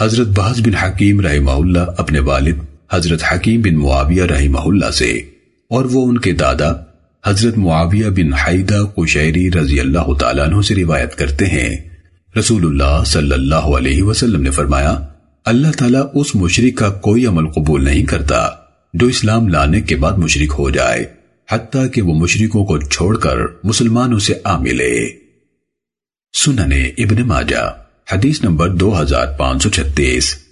حضرت بحث بن حکیم رحمہ اللہ اپنے والد حضرت حکیم بن معاویہ رحمہ اللہ سے اور وہ ان کے دادا حضرت معاویہ بن حیدہ قشیری رضی اللہ تعالیٰ عنہ سے روایت کرتے ہیں۔ رسول اللہ صلی اللہ علیہ وسلم نے فرمایا، اللہ تعالیٰ اس مشرک کا کوئی عمل قبول نہیں کرتا جو اسلام لانے کے بعد مشرک ہو جائے، حتیٰ کہ وہ مشرکوں کو چھوڑ کر مسلمانوں سے آ ملے۔ سننے ابنجا مسلمانوں سے آ ملے سننے ابن ماجہ